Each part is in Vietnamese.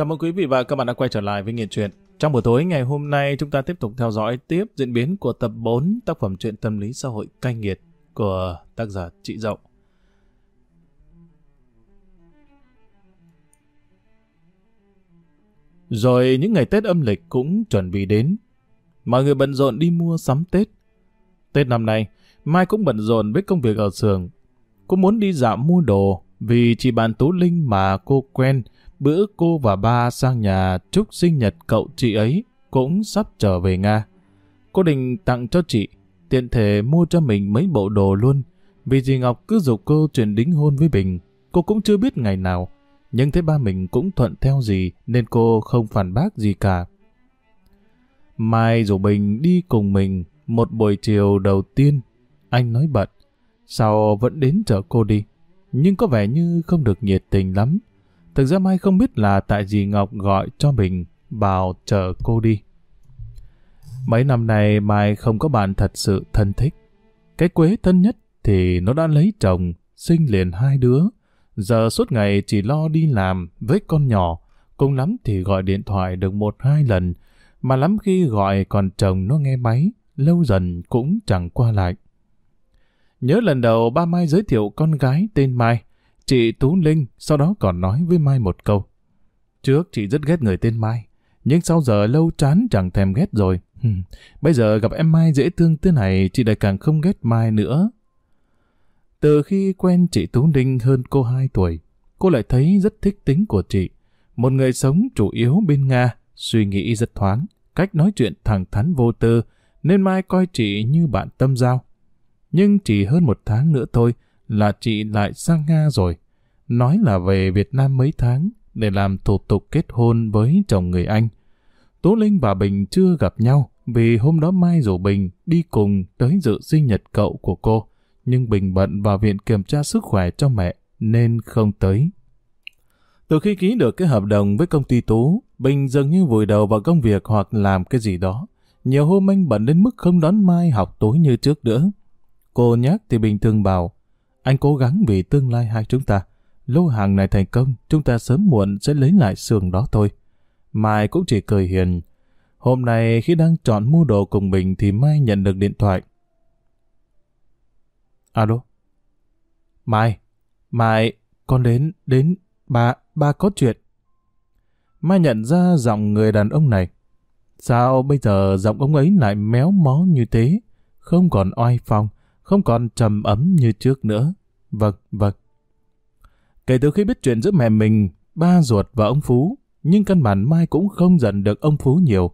Chào mừng quý vị và các bạn đã quay trở lại với Nghiện Truyện. Trong buổi tối ngày hôm nay chúng ta tiếp tục theo dõi tiếp diễn biến của tập 4 tác phẩm truyện tâm lý xã hội cay nghiệt của tác giả Chị Dậu. Rồi những ngày Tết âm lịch cũng chuẩn bị đến. Mọi người bận rộn đi mua sắm Tết. Tết năm nay, Mai cũng bận rộn với công việc ở xưởng. Cô muốn đi dạo mua đồ vì chị bạn Tú Linh mà cô quen bữa cô và ba sang nhà chúc sinh nhật cậu chị ấy cũng sắp trở về Nga. Cô định tặng cho chị, tiện thể mua cho mình mấy bộ đồ luôn. Vì dì Ngọc cứ dục cô chuyển đính hôn với Bình, cô cũng chưa biết ngày nào. Nhưng thấy ba mình cũng thuận theo gì nên cô không phản bác gì cả. Mai rủ Bình đi cùng mình một buổi chiều đầu tiên. Anh nói bận, sau vẫn đến chở cô đi. Nhưng có vẻ như không được nhiệt tình lắm. Thực ra Mai không biết là tại dì Ngọc gọi cho mình bảo chờ cô đi. Mấy năm nay Mai không có bạn thật sự thân thích. Cái quế thân nhất thì nó đã lấy chồng, sinh liền hai đứa. Giờ suốt ngày chỉ lo đi làm với con nhỏ, cùng lắm thì gọi điện thoại được một hai lần, mà lắm khi gọi còn chồng nó nghe máy, lâu dần cũng chẳng qua lại. Nhớ lần đầu ba Mai giới thiệu con gái tên Mai, chị Tú Linh sau đó còn nói với Mai một câu. Trước chị rất ghét người tên Mai, nhưng sau giờ lâu chán chẳng thèm ghét rồi. Bây giờ gặp em Mai dễ thương thế này, chị lại càng không ghét Mai nữa. Từ khi quen chị Tú Linh hơn cô 2 tuổi, cô lại thấy rất thích tính của chị. Một người sống chủ yếu bên Nga, suy nghĩ rất thoáng, cách nói chuyện thẳng thắn vô tư, nên Mai coi chị như bạn tâm giao. Nhưng chỉ hơn một tháng nữa thôi là chị lại sang Nga rồi. Nói là về Việt Nam mấy tháng để làm thủ tục kết hôn với chồng người Anh. Tú Linh và Bình chưa gặp nhau vì hôm đó Mai rủ Bình đi cùng tới dự sinh nhật cậu của cô. Nhưng Bình bận vào viện kiểm tra sức khỏe cho mẹ nên không tới. Từ khi ký được cái hợp đồng với công ty Tú, Bình dường như vùi đầu vào công việc hoặc làm cái gì đó. Nhiều hôm anh bận đến mức không đón Mai học tối như trước nữa. Cô nhắc thì Bình thường bảo, anh cố gắng vì tương lai hai chúng ta. Lô hàng này thành công, chúng ta sớm muộn sẽ lấy lại xưởng đó thôi. Mai cũng chỉ cười hiền. Hôm nay khi đang chọn mua đồ cùng mình thì Mai nhận được điện thoại. Alo? Mai, Mai, con đến, đến, ba, ba có chuyện. Mai nhận ra giọng người đàn ông này. Sao bây giờ giọng ông ấy lại méo mó như thế? Không còn oai phong, không còn trầm ấm như trước nữa. Vâng, vâng. Kể từ khi biết chuyện giữa mẹ mình, ba ruột và ông Phú, nhưng căn bản Mai cũng không giận được ông Phú nhiều.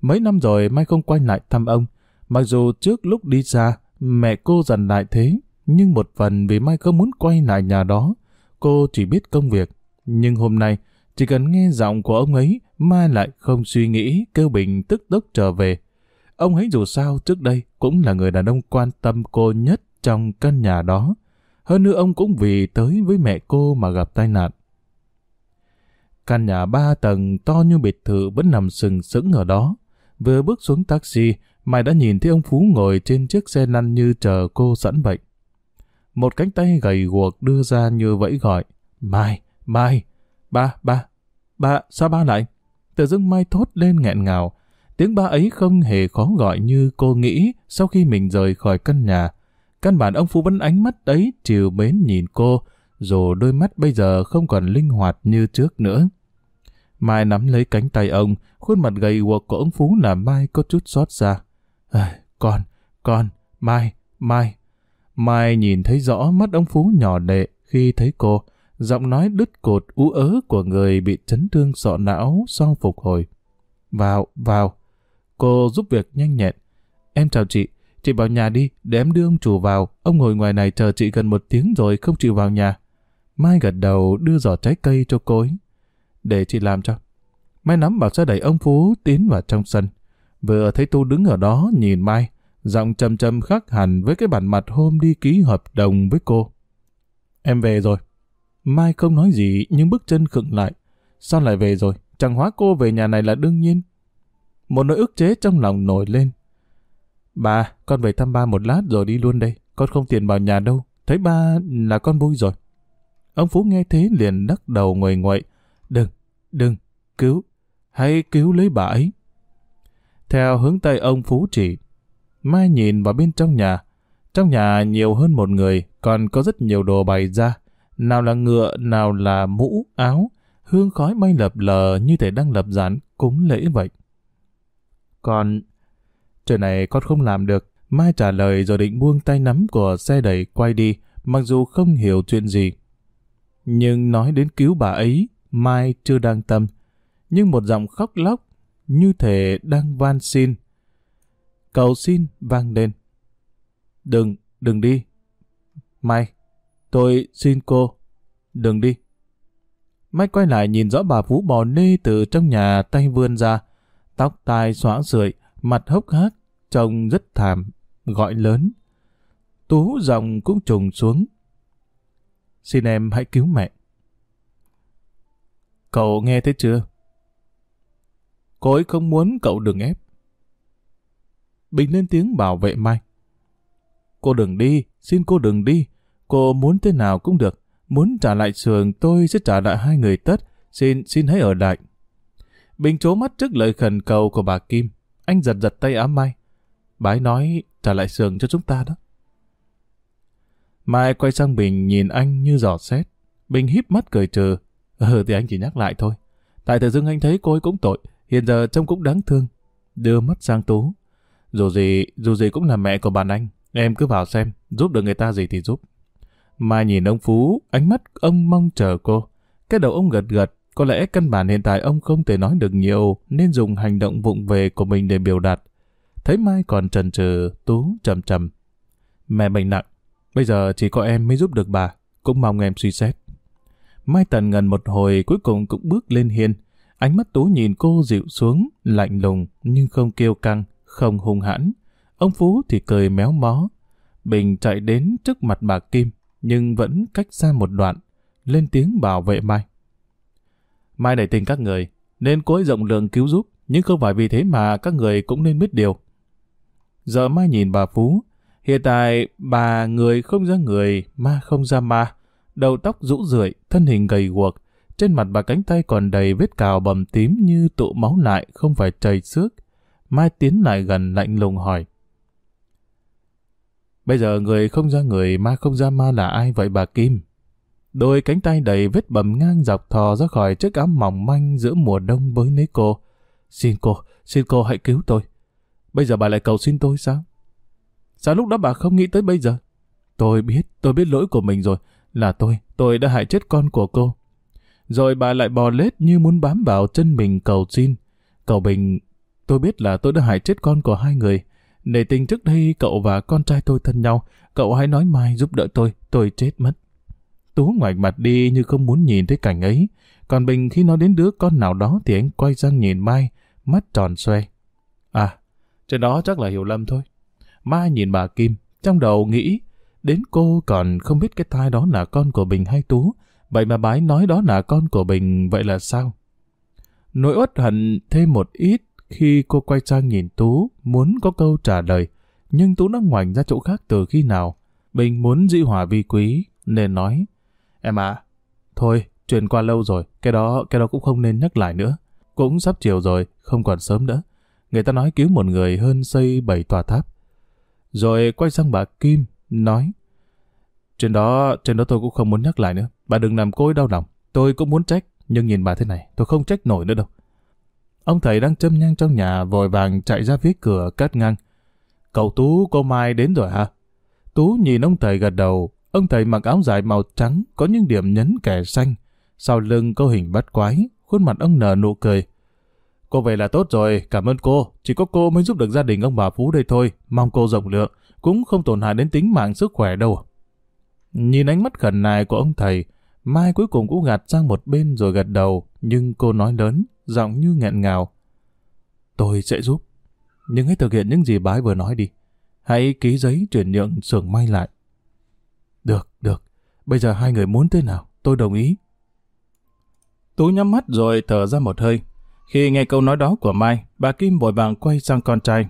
Mấy năm rồi Mai không quay lại thăm ông, mặc dù trước lúc đi xa, mẹ cô dần lại thế, nhưng một phần vì Mai không muốn quay lại nhà đó, cô chỉ biết công việc. Nhưng hôm nay, chỉ cần nghe giọng của ông ấy, Mai lại không suy nghĩ, kêu Bình tức tốc trở về. Ông ấy dù sao trước đây cũng là người đàn ông quan tâm cô nhất trong căn nhà đó. Hơn nữa ông cũng vì tới với mẹ cô mà gặp tai nạn. Căn nhà ba tầng to như biệt thự vẫn nằm sừng sững ở đó. Vừa bước xuống taxi, Mai đã nhìn thấy ông Phú ngồi trên chiếc xe lăn như chờ cô sẵn bệnh. Một cánh tay gầy guộc đưa ra như vẫy gọi. Mai, Mai, ba, ba, ba, sao ba lại? Tự dưng Mai thốt lên nghẹn ngào. Tiếng ba ấy không hề khó gọi như cô nghĩ sau khi mình rời khỏi căn nhà. Căn bản ông Phú vẫn ánh mắt ấy chiều mến nhìn cô, dù đôi mắt bây giờ không còn linh hoạt như trước nữa. Mai nắm lấy cánh tay ông, khuôn mặt gầy guộc của ông Phú làm Mai có chút xót xa. À, con, con, Mai, Mai. Mai nhìn thấy rõ mắt ông Phú nhỏ đệ khi thấy cô, giọng nói đứt cột ú ớ của người bị chấn thương sọ não sau phục hồi. Vào, vào. Cô giúp việc nhanh nhẹn. Em chào chị, chị vào nhà đi, để em đưa ông chủ vào. Ông ngồi ngoài này chờ chị gần một tiếng rồi không chịu vào nhà. Mai gật đầu đưa giỏ trái cây cho cô ấy. Để chị làm cho. Mai nắm bảo xe đẩy ông Phú tiến vào trong sân. Vừa thấy Tu đứng ở đó nhìn Mai, giọng trầm trầm khác hẳn với cái bản mặt hôm đi ký hợp đồng với cô. Em về rồi. Mai không nói gì nhưng bước chân khựng lại. Sao lại về rồi? Chẳng hóa cô về nhà này là đương nhiên. Một nỗi ức chế trong lòng nổi lên. Bà, con về thăm ba một lát rồi đi luôn đây. Con không tiền vào nhà đâu. Thấy ba là con vui rồi. Ông Phú nghe thế liền đắc đầu ngồi ngoậy. Đừng, đừng, cứu, hãy cứu lấy bà ấy. Theo hướng tay ông Phú chỉ, Mai nhìn vào bên trong nhà. Trong nhà nhiều hơn một người, còn có rất nhiều đồ bày ra. Nào là ngựa, nào là mũ, áo. Hương khói bay lập lờ như thể đang lập gián cúng lễ vậy. Còn... Chuyện này con không làm được. Mai trả lời rồi định buông tay nắm của xe đẩy quay đi, mặc dù không hiểu chuyện gì. Nhưng nói đến cứu bà ấy, Mai chưa đang tâm. Nhưng một giọng khóc lóc, như thể đang van xin. Cầu xin vang lên. Đừng, đừng đi. Mai, tôi xin cô, đừng đi. Mai quay lại nhìn rõ bà Phú bò nê từ trong nhà tay vươn ra, tóc tai xóa sưởi, mặt hốc hác, trông rất thảm, gọi lớn. Tú giọng cũng trùng xuống. Xin em hãy cứu mẹ. Cậu nghe thấy chưa? Cô ấy không muốn cậu đừng ép. Bình lên tiếng bảo vệ Mai. Cô đừng đi, xin cô đừng đi. Cô muốn thế nào cũng được. Muốn trả lại sườn tôi sẽ trả lại hai người tất. Xin, xin hãy ở lại. Bình trố mắt trước lời khẩn cầu của bà Kim. Anh giật giật tay ám Mai. Bà ấy nói trả lại sườn cho chúng ta đó. Mai quay sang Bình nhìn anh như giỏ xét. Bình híp mắt cười trừ. Ừ thì anh chỉ nhắc lại thôi. Tại tự dưng anh thấy cô ấy cũng tội. Hiện giờ trông cũng đáng thương. Đưa mắt sang Tú. Dù gì, dù gì cũng là mẹ của bạn anh. Em cứ vào xem, giúp được người ta gì thì giúp. Mai nhìn ông Phú, ánh mắt ông mong chờ cô. Cái đầu ông gật gật, có lẽ căn bản hiện tại ông không thể nói được nhiều nên dùng hành động vụng về của mình để biểu đạt. Thấy Mai còn trần trừ, Tú trầm trầm. Mẹ bệnh nặng, bây giờ chỉ có em mới giúp được bà, cũng mong em suy xét. Mai tần ngần một hồi cuối cùng cũng bước lên hiên. Ánh mắt Tú nhìn cô dịu xuống, lạnh lùng nhưng không kêu căng, không hung hãn. Ông Phú thì cười méo mó. Bình chạy đến trước mặt bà Kim, nhưng vẫn cách xa một đoạn, lên tiếng bảo vệ Mai. Mai đẩy tình các người, nên cố rộng lượng cứu giúp, nhưng không phải vì thế mà các người cũng nên biết điều. Giờ Mai nhìn bà Phú, hiện tại bà người không ra người, ma không ra ma, đầu tóc rũ rượi, thân hình gầy guộc, trên mặt bà cánh tay còn đầy vết cào bầm tím như tụ máu lại không phải chảy xước. Mai tiến lại gần lạnh lùng hỏi. Bây giờ người không ra người, ma không ra ma là ai vậy bà Kim? Đôi cánh tay đầy vết bầm ngang dọc thò ra khỏi chiếc áo mỏng manh giữa mùa đông với lấy cô. Xin cô, xin cô hãy cứu tôi. Bây giờ bà lại cầu xin tôi sao? Sao lúc đó bà không nghĩ tới bây giờ? Tôi biết, tôi biết lỗi của mình rồi. Là tôi, tôi đã hại chết con của cô. Rồi bà lại bò lết như muốn bám vào chân mình cầu xin. Cầu Bình, tôi biết là tôi đã hại chết con của hai người. Nể tình trước đây cậu và con trai tôi thân nhau, cậu hãy nói mai giúp đỡ tôi, tôi chết mất. Tú ngoảnh mặt đi như không muốn nhìn thấy cảnh ấy. Còn Bình khi nói đến đứa con nào đó thì anh quay sang nhìn Mai, mắt tròn xoe. À, trên đó chắc là hiểu lầm thôi. Mai nhìn bà Kim, trong đầu nghĩ, đến cô còn không biết cái thai đó là con của Bình hay Tú, vậy mà bái nói đó là con của Bình, vậy là sao? Nỗi uất hận thêm một ít khi cô quay sang nhìn Tú, muốn có câu trả lời, nhưng Tú đã ngoảnh ra chỗ khác từ khi nào. Bình muốn dĩ hòa vi quý, nên nói, Em à, thôi, chuyện qua lâu rồi, cái đó cái đó cũng không nên nhắc lại nữa. Cũng sắp chiều rồi, không còn sớm nữa. Người ta nói cứu một người hơn xây bảy tòa tháp. Rồi quay sang bà Kim, nói, Chuyện đó, chuyện đó tôi cũng không muốn nhắc lại nữa. Bà đừng làm cô ấy đau lòng. Tôi cũng muốn trách, nhưng nhìn bà thế này, tôi không trách nổi nữa đâu. Ông thầy đang châm nhang trong nhà vội vàng chạy ra phía cửa cắt ngang. Cậu Tú, cô Mai đến rồi hả? Tú nhìn ông thầy gật đầu. Ông thầy mặc áo dài màu trắng, có những điểm nhấn kẻ xanh. Sau lưng có hình bắt quái, khuôn mặt ông nở nụ cười. Cô về là tốt rồi, cảm ơn cô. Chỉ có cô mới giúp được gia đình ông bà Phú đây thôi. Mong cô rộng lượng, cũng không tổn hại đến tính mạng sức khỏe đâu. Nhìn ánh mắt khẩn nài của ông thầy, Mai cuối cùng cũng gạt sang một bên rồi gật đầu, nhưng cô nói lớn giọng như nghẹn ngào. Tôi sẽ giúp, nhưng hãy thực hiện những gì bái vừa nói đi. Hãy ký giấy chuyển nhượng xưởng may lại. Được, được. Bây giờ hai người muốn thế nào? Tôi đồng ý. Tú nhắm mắt rồi thở ra một hơi. Khi nghe câu nói đó của Mai, bà Kim vội vàng quay sang con trai.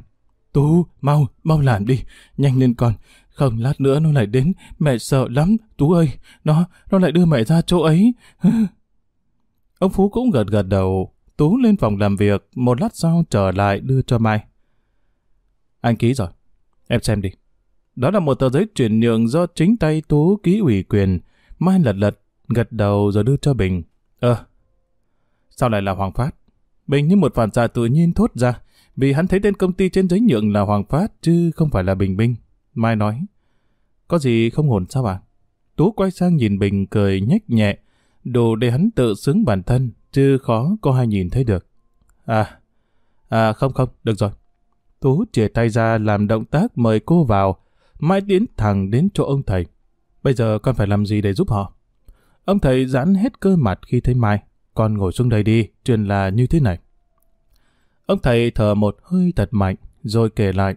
Tú, mau, mau làm đi. Nhanh lên con. Không, lát nữa nó lại đến. Mẹ sợ lắm. Tú ơi, nó, nó lại đưa mẹ ra chỗ ấy. Ông Phú cũng gật gật đầu. Tú Tú lên phòng làm việc, một lát sau trở lại đưa cho Mai. Anh ký rồi. Em xem đi. Đó là một tờ giấy chuyển nhượng do chính tay Tú ký ủy quyền. Mai lật lật, gật đầu rồi đưa cho Bình. Ờ, sao lại là Hoàng Phát? Bình như một phản xạ tự nhiên thốt ra, vì hắn thấy tên công ty trên giấy nhượng là Hoàng Phát chứ không phải là Bình Minh. Mai nói, có gì không ổn sao ạ? Tú quay sang nhìn Bình cười nhếch nhẹ, đồ để hắn tự xứng bản thân, chứ khó có ai nhìn thấy được. À, à không không, được rồi. Tú chìa tay ra làm động tác mời cô vào, Mai tiến thẳng đến chỗ ông thầy. Bây giờ con phải làm gì để giúp họ? Ông thầy giãn hết cơ mặt khi thấy Mai. Con ngồi xuống đây đi, chuyện là như thế này. Ông thầy thở một hơi thật mạnh, rồi kể lại.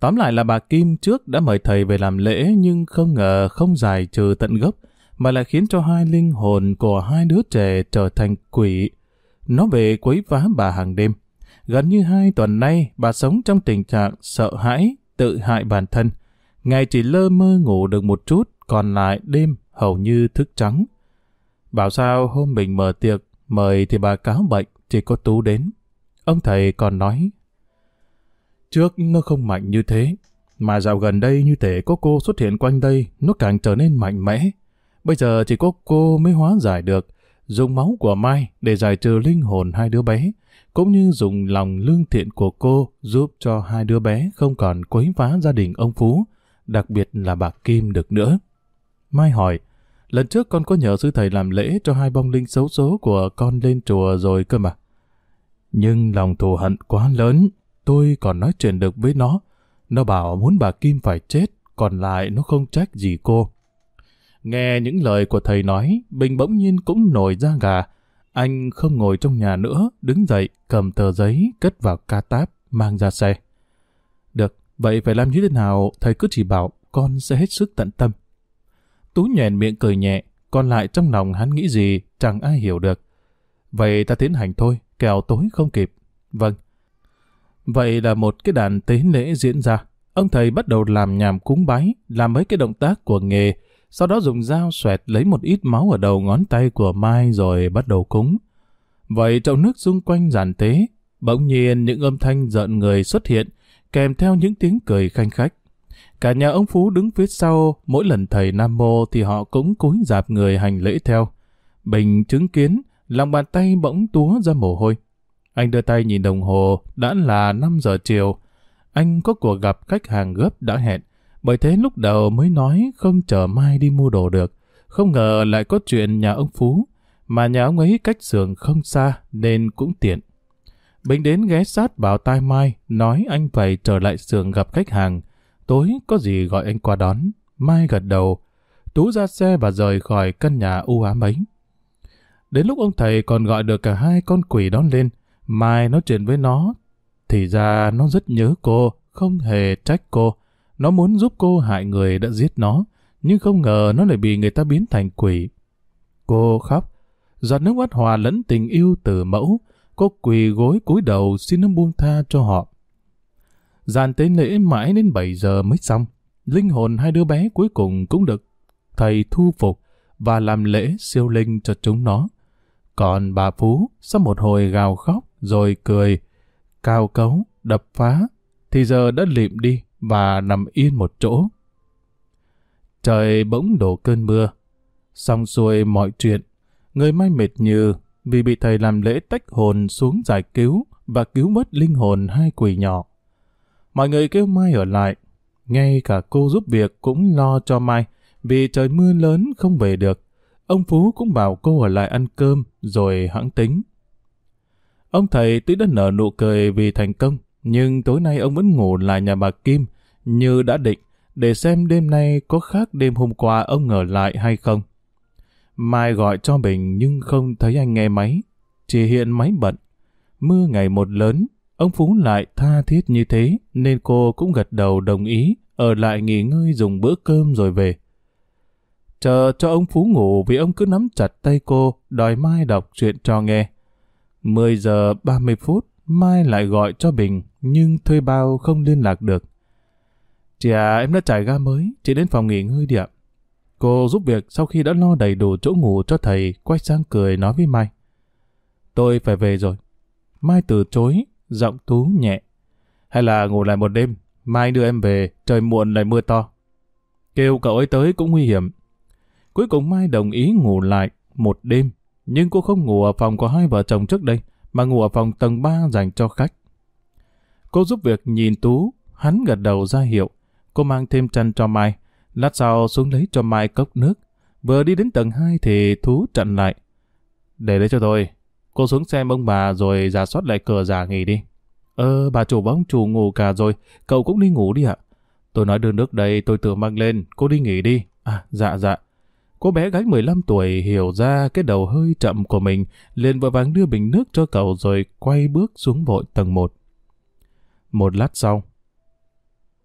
Tóm lại là bà Kim trước đã mời thầy về làm lễ nhưng không ngờ không giải trừ tận gốc, mà lại khiến cho hai linh hồn của hai đứa trẻ trở thành quỷ. Nó về quấy phá bà hàng đêm. Gần như hai tuần nay, bà sống trong tình trạng sợ hãi, tự hại bản thân. Ngày chỉ lơ mơ ngủ được một chút, còn lại đêm hầu như thức trắng. Bảo sao hôm mình mở tiệc, mời thì bà cáo bệnh, chỉ có Tú đến. Ông thầy còn nói, Trước nó không mạnh như thế, mà dạo gần đây như thể có cô xuất hiện quanh đây, nó càng trở nên mạnh mẽ. Bây giờ chỉ có cô mới hóa giải được, dùng máu của Mai để giải trừ linh hồn hai đứa bé, cũng như dùng lòng lương thiện của cô giúp cho hai đứa bé không còn quấy phá gia đình ông Phú, đặc biệt là bà Kim được nữa. Mai hỏi, lần trước con có nhờ sư thầy làm lễ cho hai bông linh xấu số của con lên chùa rồi cơ mà. Nhưng lòng thù hận quá lớn, tôi còn nói chuyện được với nó. Nó bảo muốn bà Kim phải chết, còn lại nó không trách gì cô. Nghe những lời của thầy nói, Bình bỗng nhiên cũng nổi da gà. Anh không ngồi trong nhà nữa, đứng dậy, cầm tờ giấy, cất vào ca táp, mang ra xe. Được, vậy phải làm như thế nào, thầy cứ chỉ bảo, con sẽ hết sức tận tâm. Tú nhèn miệng cười nhẹ, còn lại trong lòng hắn nghĩ gì, chẳng ai hiểu được. Vậy ta tiến hành thôi, kẻo tối không kịp. Vâng. Vậy là một cái đàn tế lễ diễn ra. Ông thầy bắt đầu làm nhàm cúng bái, làm mấy cái động tác của nghề, sau đó dùng dao xoẹt lấy một ít máu ở đầu ngón tay của Mai rồi bắt đầu cúng. Vậy trong nước xung quanh giàn tế, bỗng nhiên những âm thanh giận người xuất hiện, kèm theo những tiếng cười khanh khách. Cả nhà ông Phú đứng phía sau, mỗi lần thầy Nam Mô thì họ cũng cúi dạp người hành lễ theo. Bình chứng kiến, lòng bàn tay bỗng túa ra mồ hôi. Anh đưa tay nhìn đồng hồ, đã là 5 giờ chiều. Anh có cuộc gặp khách hàng gấp đã hẹn. Bởi thế lúc đầu mới nói không chờ mai đi mua đồ được. Không ngờ lại có chuyện nhà ông Phú, mà nhà ông ấy cách xưởng không xa nên cũng tiện. Bình đến ghé sát vào tai Mai, nói anh phải trở lại xưởng gặp khách hàng. Tối có gì gọi anh qua đón. Mai gật đầu. Tú ra xe và rời khỏi căn nhà u ám ấy. Đến lúc ông thầy còn gọi được cả hai con quỷ đón lên, Mai nói chuyện với nó, thì ra nó rất nhớ cô, không hề trách cô. Nó muốn giúp cô hại người đã giết nó, nhưng không ngờ nó lại bị người ta biến thành quỷ. Cô khóc, giọt nước mắt hòa lẫn tình yêu từ mẫu, cô quỳ gối cúi đầu xin nó buông tha cho họ. Giàn tế lễ mãi đến 7 giờ mới xong, linh hồn hai đứa bé cuối cùng cũng được thầy thu phục và làm lễ siêu linh cho chúng nó. Còn bà Phú, sau một hồi gào khóc, rồi cười, cao cấu, đập phá, thì giờ đã lịm đi và nằm yên một chỗ. Trời bỗng đổ cơn mưa. Xong xuôi mọi chuyện, người mai mệt như vì bị thầy làm lễ tách hồn xuống giải cứu và cứu mất linh hồn hai quỷ nhỏ. Mọi người kêu Mai ở lại, ngay cả cô giúp việc cũng lo cho Mai vì trời mưa lớn không về được. Ông Phú cũng bảo cô ở lại ăn cơm rồi hãng tính. Ông thầy tuy đã nở nụ cười vì thành công, nhưng tối nay ông vẫn ngủ lại nhà bà Kim như đã định để xem đêm nay có khác đêm hôm qua ông ngờ lại hay không. Mai gọi cho Bình nhưng không thấy anh nghe máy, chỉ hiện máy bận. Mưa ngày một lớn, ông Phú lại tha thiết như thế nên cô cũng gật đầu đồng ý ở lại nghỉ ngơi dùng bữa cơm rồi về. Chờ cho ông Phú ngủ vì ông cứ nắm chặt tay cô đòi Mai đọc chuyện cho nghe. 10 giờ 30 phút, Mai lại gọi cho Bình, nhưng thuê bao không liên lạc được. Chị à, em đã trải ga mới, chị đến phòng nghỉ ngơi đi ạ. Cô giúp việc sau khi đã lo đầy đủ chỗ ngủ cho thầy, quay sang cười nói với Mai. Tôi phải về rồi. Mai từ chối, giọng Tú nhẹ. Hay là ngủ lại một đêm, mai đưa em về, trời muộn lại mưa to. Kêu cậu ấy tới cũng nguy hiểm. Cuối cùng Mai đồng ý ngủ lại một đêm, nhưng cô không ngủ ở phòng của hai vợ chồng trước đây, mà ngủ ở phòng tầng 3 dành cho khách. Cô giúp việc nhìn Tú, hắn gật đầu ra hiệu. Cô mang thêm chăn cho Mai, lát sau xuống lấy cho Mai cốc nước. Vừa đi đến tầng 2 thì Tú chặn lại. Để đấy cho tôi. Cô xuống xem ông bà rồi giả soát lại cửa giả nghỉ đi. Ờ, bà chủ và ông chủ ngủ cả rồi, cậu cũng đi ngủ đi ạ. Tôi nói đưa nước đây, tôi tự mang lên, cô đi nghỉ đi. À, dạ dạ. Cô bé gái 15 tuổi hiểu ra cái đầu hơi chậm của mình, liền vội vàng đưa bình nước cho cậu rồi quay bước xuống vội tầng 1. Một lát sau,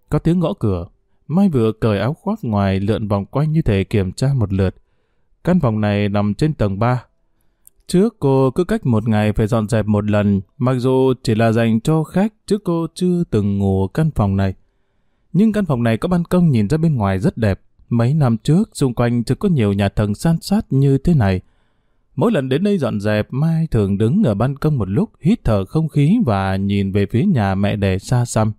có tiếng gõ cửa. Mai vừa cởi áo khoác ngoài lượn vòng quanh như thể kiểm tra một lượt. Căn phòng này nằm trên tầng 3. Trước cô cứ cách một ngày phải dọn dẹp một lần, mặc dù chỉ là dành cho khách chứ cô chưa từng ngủ căn phòng này. Nhưng căn phòng này có ban công nhìn ra bên ngoài rất đẹp. Mấy năm trước, xung quanh chưa có nhiều nhà thần san sát như thế này. Mỗi lần đến đây dọn dẹp, Mai thường đứng ở ban công một lúc, hít thở không khí và nhìn về phía nhà mẹ đẻ xa xăm.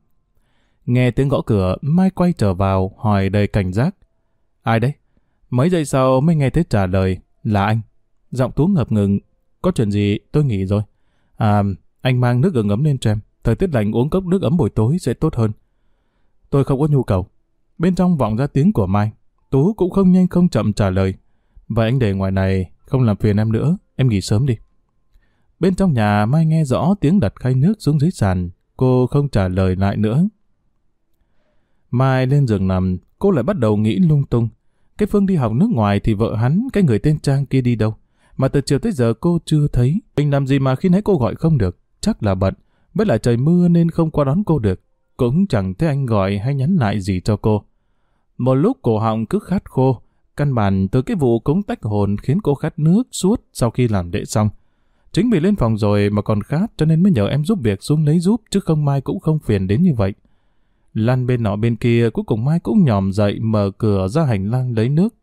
Nghe tiếng gõ cửa, Mai quay trở vào, hỏi đầy cảnh giác. Ai đấy? Mấy giây sau mới nghe thấy trả lời, là anh. Giọng Tú ngập ngừng, có chuyện gì tôi nghỉ rồi. À, anh mang nước gừng ấm lên cho em, thời tiết lạnh uống cốc nước ấm buổi tối sẽ tốt hơn. Tôi không có nhu cầu. Bên trong vọng ra tiếng của Mai. Tú cũng không nhanh không chậm trả lời. Vậy anh để ngoài này, không làm phiền em nữa, em nghỉ sớm đi. Bên trong nhà Mai nghe rõ tiếng đặt khay nước xuống dưới sàn, cô không trả lời lại nữa. Mai lên giường nằm, cô lại bắt đầu nghĩ lung tung. Cái Phương đi học nước ngoài thì vợ hắn, cái người tên Trang kia đi đâu? Mà từ chiều tới giờ cô chưa thấy. Mình làm gì mà khi nãy cô gọi không được? Chắc là bận. Với lại trời mưa nên không qua đón cô được. Cũng chẳng thấy anh gọi hay nhắn lại gì cho cô. Một lúc cổ họng cứ khát khô. Căn bản từ cái vụ cúng tách hồn khiến cô khát nước suốt sau khi làm lễ xong. Chính vì lên phòng rồi mà còn khát cho nên mới nhờ em giúp việc xuống lấy giúp chứ không mai cũng không phiền đến như vậy. Lăn bên nọ bên kia cuối cùng Mai cũng nhòm dậy mở cửa ra hành lang lấy nước.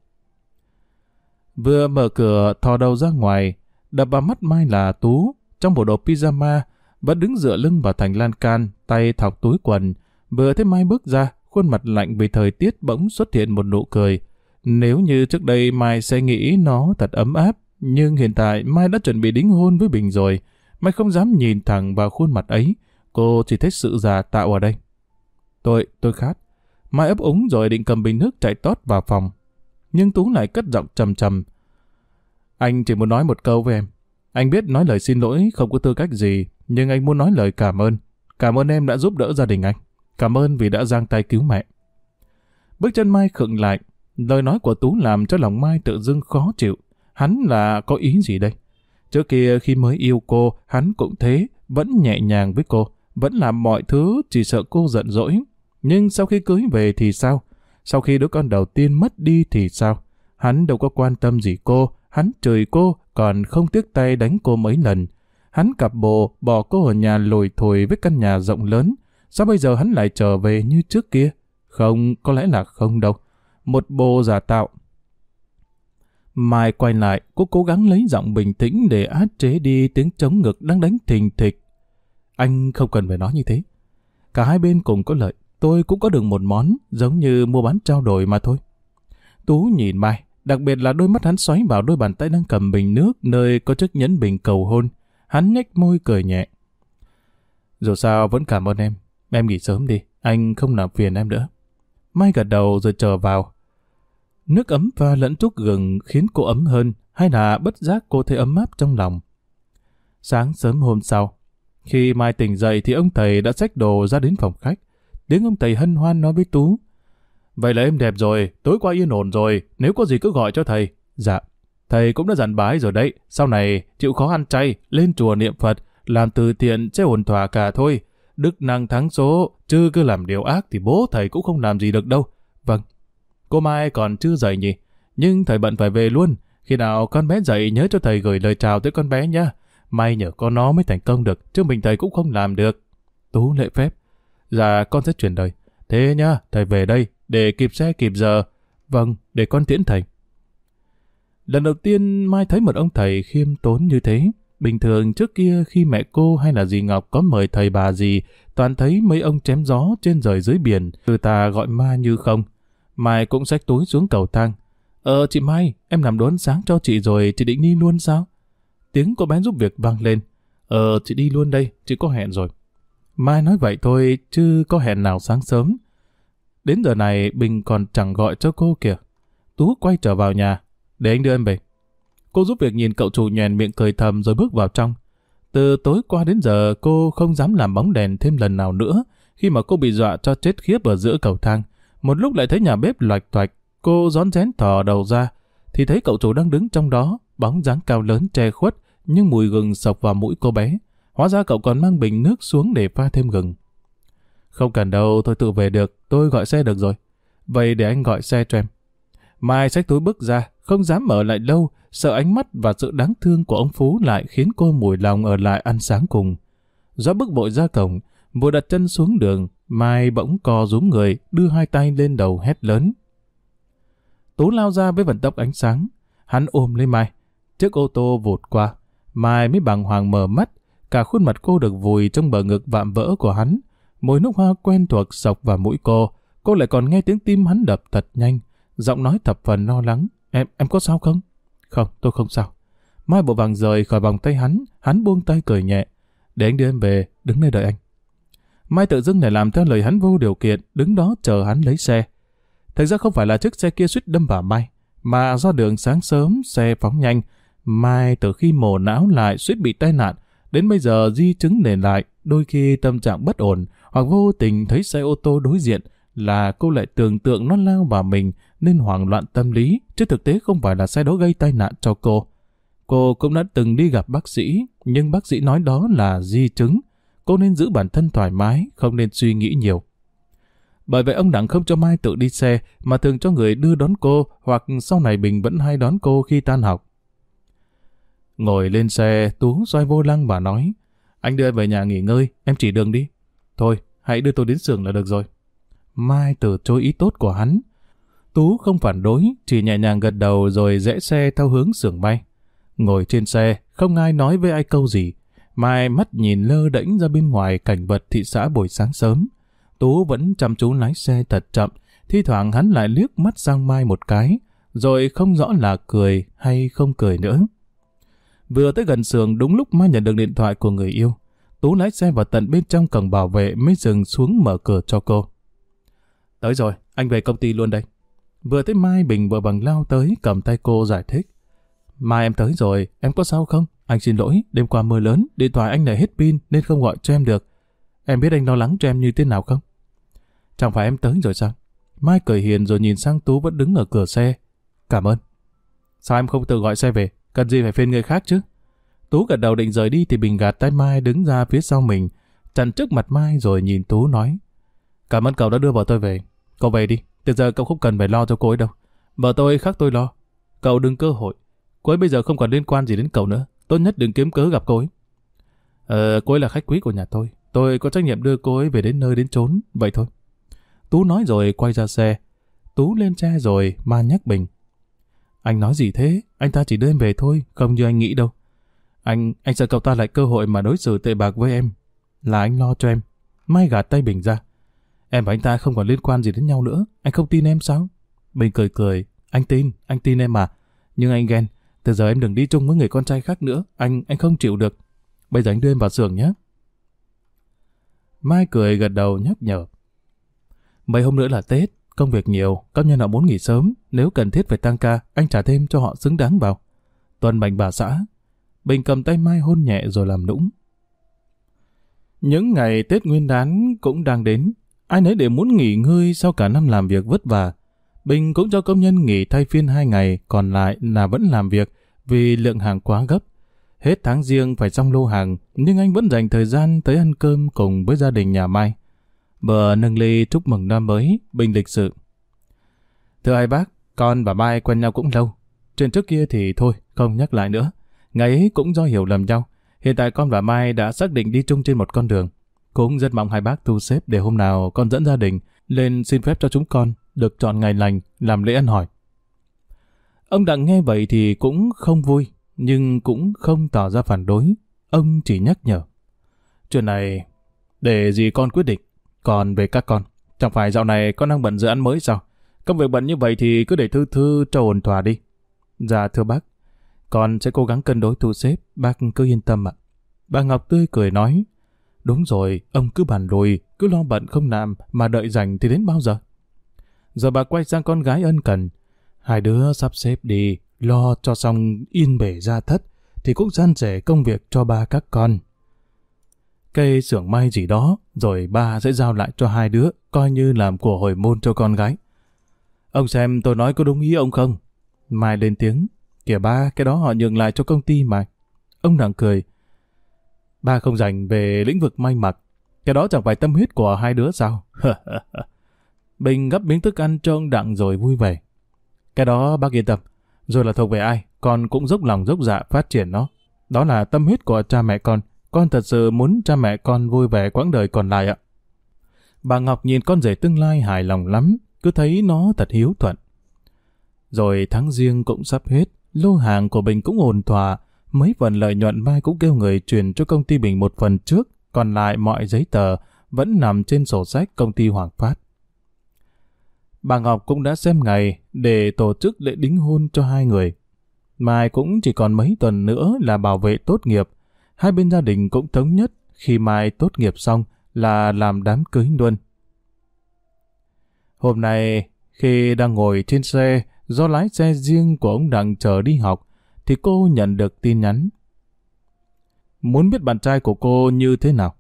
Vừa mở cửa thò đầu ra ngoài, đập vào mắt Mai là Tú, trong bộ đồ pyjama, vẫn đứng dựa lưng vào thành lan can, tay thọc túi quần. Vừa thấy Mai bước ra, khuôn mặt lạnh vì thời tiết bỗng xuất hiện một nụ cười. Nếu như trước đây Mai sẽ nghĩ nó thật ấm áp, nhưng hiện tại Mai đã chuẩn bị đính hôn với Bình rồi. Mai không dám nhìn thẳng vào khuôn mặt ấy, cô chỉ thấy sự già tạo ở đây. Tôi, tôi khát. Mai ấp úng rồi định cầm bình nước chạy tót vào phòng. Nhưng Tú lại cất giọng trầm trầm. Anh chỉ muốn nói một câu với em. Anh biết nói lời xin lỗi không có tư cách gì, nhưng anh muốn nói lời cảm ơn. Cảm ơn em đã giúp đỡ gia đình anh. Cảm ơn vì đã giang tay cứu mẹ. Bước chân Mai khựng lại. Lời nói của Tú làm cho lòng Mai tự dưng khó chịu. Hắn là có ý gì đây? Trước kia khi mới yêu cô, hắn cũng thế, vẫn nhẹ nhàng với cô, vẫn làm mọi thứ chỉ sợ cô giận dỗi. Nhưng sau khi cưới về thì sao? Sau khi đứa con đầu tiên mất đi thì sao? Hắn đâu có quan tâm gì cô, hắn chửi cô, còn không tiếc tay đánh cô mấy lần. Hắn cặp bộ, bỏ cô ở nhà lồi thổi với căn nhà rộng lớn. Sao bây giờ hắn lại trở về như trước kia? Không, có lẽ là không đâu. Một bộ giả tạo. Mai quay lại, cô cố gắng lấy giọng bình tĩnh để át chế đi tiếng chống ngực đang đánh thình thịch. Anh không cần phải nói như thế. Cả hai bên cùng có lợi tôi cũng có được một món giống như mua bán trao đổi mà thôi. Tú nhìn Mai, đặc biệt là đôi mắt hắn xoáy vào đôi bàn tay đang cầm bình nước nơi có chiếc nhẫn bình cầu hôn. Hắn nhếch môi cười nhẹ. Dù sao vẫn cảm ơn em. Em nghỉ sớm đi, anh không làm phiền em nữa. Mai gật đầu rồi chờ vào. Nước ấm pha lẫn chút gừng khiến cô ấm hơn, hay là bất giác cô thấy ấm áp trong lòng. Sáng sớm hôm sau, khi Mai tỉnh dậy thì ông thầy đã xách đồ ra đến phòng khách. Tiếng ông thầy hân hoan nói với Tú. Vậy là em đẹp rồi, tối qua yên ổn rồi, nếu có gì cứ gọi cho thầy. Dạ, thầy cũng đã dặn bái rồi đấy, sau này chịu khó ăn chay, lên chùa niệm Phật, làm từ thiện sẽ ổn thỏa cả thôi. Đức năng thắng số, chứ cứ làm điều ác thì bố thầy cũng không làm gì được đâu. Vâng, cô Mai còn chưa dậy nhỉ, nhưng thầy bận phải về luôn. Khi nào con bé dậy nhớ cho thầy gửi lời chào tới con bé nha. May nhờ con nó mới thành công được, chứ mình thầy cũng không làm được. Tú lệ phép. Dạ con sẽ chuyển đời. Thế nhá, thầy về đây, để kịp xe kịp giờ. Vâng, để con tiễn thầy. Lần đầu tiên Mai thấy một ông thầy khiêm tốn như thế. Bình thường trước kia khi mẹ cô hay là dì Ngọc có mời thầy bà gì, toàn thấy mấy ông chém gió trên rời dưới biển, từ ta gọi ma như không. Mai cũng xách túi xuống cầu thang. Ờ chị Mai, em làm đồ ăn sáng cho chị rồi, chị định đi luôn sao? Tiếng cô bé giúp việc vang lên. Ờ chị đi luôn đây, chị có hẹn rồi. Mai nói vậy thôi, chứ có hẹn nào sáng sớm. Đến giờ này Bình còn chẳng gọi cho cô kìa. Tú quay trở vào nhà. Để anh đưa em về. Cô giúp việc nhìn cậu chủ nhoèn miệng cười thầm rồi bước vào trong. Từ tối qua đến giờ cô không dám làm bóng đèn thêm lần nào nữa khi mà cô bị dọa cho chết khiếp ở giữa cầu thang. Một lúc lại thấy nhà bếp loạch toạch, cô rón rén thò đầu ra thì thấy cậu chủ đang đứng trong đó, bóng dáng cao lớn che khuất nhưng mùi gừng sộc vào mũi cô bé. Hóa ra cậu còn mang bình nước xuống để pha thêm gừng. Không cần đâu, tôi tự về được, tôi gọi xe được rồi. Vậy để anh gọi xe cho em. Mai xách túi bước ra, không dám ở lại lâu, sợ ánh mắt và sự đáng thương của ông Phú lại khiến cô mùi lòng ở lại ăn sáng cùng. Do bước vội ra cổng, vừa đặt chân xuống đường, Mai bỗng co rúm người, đưa hai tay lên đầu hét lớn. Tú lao ra với vận tốc ánh sáng, hắn ôm lấy Mai. Chiếc ô tô vụt qua, Mai mới bằng hoàng mở mắt, cả khuôn mặt cô được vùi trong bờ ngực vạm vỡ của hắn. Mùi nước hoa quen thuộc sọc vào mũi cô, cô lại còn nghe tiếng tim hắn đập thật nhanh, giọng nói thập phần lo lắng. Em, em có sao không? Không, tôi không sao. Mai bộ vàng rời khỏi vòng tay hắn, hắn buông tay cười nhẹ. Để anh đưa em về, đứng đây đợi anh. Mai tự dưng lại làm theo lời hắn vô điều kiện, đứng đó chờ hắn lấy xe. Thực ra không phải là chiếc xe kia suýt đâm vào Mai, mà do đường sáng sớm, xe phóng nhanh. Mai từ khi mổ não lại suýt bị tai nạn, đến bây giờ di chứng để lại, đôi khi tâm trạng bất ổn, hoặc vô tình thấy xe ô tô đối diện, là cô lại tưởng tượng nó lao vào mình nên hoảng loạn tâm lý, chứ thực tế không phải là xe đó gây tai nạn cho cô. Cô cũng đã từng đi gặp bác sĩ, nhưng bác sĩ nói đó là di chứng. Cô nên giữ bản thân thoải mái, không nên suy nghĩ nhiều. Bởi vậy ông Đặng không cho Mai tự đi xe, mà thường cho người đưa đón cô, hoặc sau này Bình vẫn hay đón cô khi tan học. Ngồi lên xe, Tú xoay vô lăng và nói, anh đưa em về nhà nghỉ ngơi, em chỉ đường đi. Thôi, hãy đưa tôi đến xưởng là được rồi. Mai từ chối ý tốt của hắn. Tú không phản đối, chỉ nhẹ nhàng gật đầu rồi rẽ xe theo hướng xưởng bay. Ngồi trên xe, không ai nói với ai câu gì. Mai mắt nhìn lơ đễnh ra bên ngoài cảnh vật thị xã buổi sáng sớm. Tú vẫn chăm chú lái xe thật chậm, thi thoảng hắn lại liếc mắt sang Mai một cái, rồi không rõ là cười hay không cười nữa. Vừa tới gần xưởng đúng lúc Mai nhận được điện thoại của người yêu. Tú lái xe vào tận bên trong cổng bảo vệ mới dừng xuống mở cửa cho cô. Tới rồi, anh về công ty luôn đây. Vừa tới Mai Bình vừa bằng lao tới cầm tay cô giải thích. Mai em tới rồi, em có sao không? Anh xin lỗi, đêm qua mưa lớn, điện thoại anh lại hết pin nên không gọi cho em được. Em biết anh lo lắng cho em như thế nào không? Chẳng phải em tới rồi sao? Mai cười hiền rồi nhìn sang Tú vẫn đứng ở cửa xe. Cảm ơn. Sao em không tự gọi xe về? Cần gì phải phiền người khác chứ? Tú gật đầu định rời đi thì Bình gạt tay Mai đứng ra phía sau mình, chặn trước mặt Mai rồi nhìn Tú nói. Cảm ơn cậu đã đưa vợ tôi về. Cậu về đi, từ giờ cậu không cần phải lo cho cô ấy đâu. Vợ tôi khác tôi lo. Cậu đừng cơ hội. Cô ấy bây giờ không còn liên quan gì đến cậu nữa. Tốt nhất đừng kiếm cớ gặp cô ấy. Ờ, cô ấy là khách quý của nhà tôi. Tôi có trách nhiệm đưa cô ấy về đến nơi đến chốn, vậy thôi. Tú nói rồi quay ra xe. Tú lên xe rồi, ma nhắc Bình. Anh nói gì thế? Anh ta chỉ đưa em về thôi, không như anh nghĩ đâu. Anh, anh sợ cậu ta lại cơ hội mà đối xử tệ bạc với em. Là anh lo cho em. Mai gạt tay Bình ra. Em và anh ta không còn liên quan gì đến nhau nữa. Anh không tin em sao? Bình cười cười. Anh tin, anh tin em mà. Nhưng anh ghen. Từ giờ em đừng đi chung với người con trai khác nữa. Anh, anh không chịu được. Bây giờ anh đưa em vào xưởng nhé. Mai cười gật đầu nhắc nhở. Mấy hôm nữa là Tết, công việc nhiều, công nhân họ muốn nghỉ sớm, nếu cần thiết phải tăng ca, anh trả thêm cho họ xứng đáng vào. Tuần bành bà xã. Bình cầm tay Mai hôn nhẹ rồi làm nũng. Những ngày Tết Nguyên đán cũng đang đến, ai nấy đều muốn nghỉ ngơi sau cả năm làm việc vất vả. Bình cũng cho công nhân nghỉ thay phiên hai ngày, còn lại là vẫn làm việc vì lượng hàng quá gấp. Hết tháng riêng phải xong lô hàng, nhưng anh vẫn dành thời gian tới ăn cơm cùng với gia đình nhà Mai. Bờ nâng ly chúc mừng năm mới, Bình lịch sự. Thưa hai bác, con và Mai quen nhau cũng lâu. Trên trước kia thì thôi, không nhắc lại nữa. Ngày ấy cũng do hiểu lầm nhau. Hiện tại con và Mai đã xác định đi chung trên một con đường. Cũng rất mong hai bác thu xếp để hôm nào con dẫn gia đình lên xin phép cho chúng con được chọn ngày lành làm lễ ăn hỏi. Ông Đặng nghe vậy thì cũng không vui. nhưng cũng không tỏ ra phản đối. Ông chỉ nhắc nhở. Chuyện này để gì con quyết định. Còn về các con, chẳng phải dạo này con đang bận dự án mới sao? Công việc bận như vậy thì cứ để thư thư cho ổn thỏa đi. Dạ thưa bác, con sẽ cố gắng cân đối thu xếp, bác cứ yên tâm ạ. Bà Ngọc tươi cười nói, đúng rồi, ông cứ bàn lùi, cứ lo bận không làm mà đợi rảnh thì đến bao giờ? Giờ bà quay sang con gái ân cần, hai đứa sắp xếp đi, lo cho xong yên bể ra thất, thì cũng gian rẻ công việc cho ba các con. Cây xưởng may gì đó, rồi ba sẽ giao lại cho hai đứa, coi như làm của hồi môn cho con gái. Ông xem tôi nói có đúng ý ông không? Mai lên tiếng, kìa ba, cái đó họ nhường lại cho công ty mà. Ông đặng cười. Ba không dành về lĩnh vực may mặc, cái đó chẳng phải tâm huyết của hai đứa sao? Bình gấp miếng thức ăn cho ông Đặng rồi vui vẻ. Cái đó bác yên tâm, rồi là thuộc về ai, con cũng dốc lòng dốc dạ phát triển nó. Đó là tâm huyết của cha mẹ con, con thật sự muốn cha mẹ con vui vẻ quãng đời còn lại ạ. Bà Ngọc nhìn con rể tương lai hài lòng lắm, cứ thấy nó thật hiếu thuận. Rồi tháng riêng cũng sắp hết, lô hàng của Bình cũng ổn thỏa, mấy phần lợi nhuận Mai cũng kêu người chuyển cho công ty Bình một phần trước, còn lại mọi giấy tờ vẫn nằm trên sổ sách công ty Hoàng Phát. Bà Ngọc cũng đã xem ngày để tổ chức lễ đính hôn cho hai người. Mai cũng chỉ còn mấy tuần nữa là bảo vệ tốt nghiệp. Hai bên gia đình cũng thống nhất khi Mai tốt nghiệp xong là làm đám cưới luôn. Hôm nay, khi đang ngồi trên xe do lái xe riêng của ông Đặng chờ đi học, thì cô nhận được tin nhắn. Muốn biết bạn trai của cô như thế nào?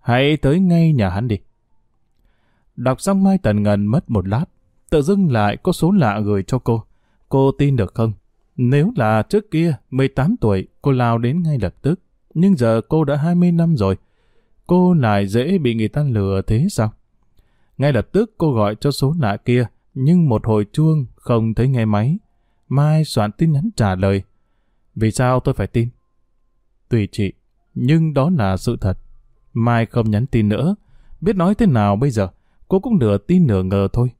Hãy tới ngay nhà hắn đi. Đọc xong Mai Tần Ngân mất một lát, tự dưng lại có số lạ gửi cho cô. Cô tin được không? Nếu là trước kia, 18 tuổi, cô lao đến ngay lập tức. Nhưng giờ cô đã 20 năm rồi. Cô lại dễ bị người ta lừa thế sao? Ngay lập tức cô gọi cho số lạ kia, nhưng một hồi chuông không thấy nghe máy. Mai soạn tin nhắn trả lời. Vì sao tôi phải tin? Tùy chị, nhưng đó là sự thật. Mai không nhắn tin nữa. Biết nói thế nào bây giờ, cô cũng nửa tin nửa ngờ thôi.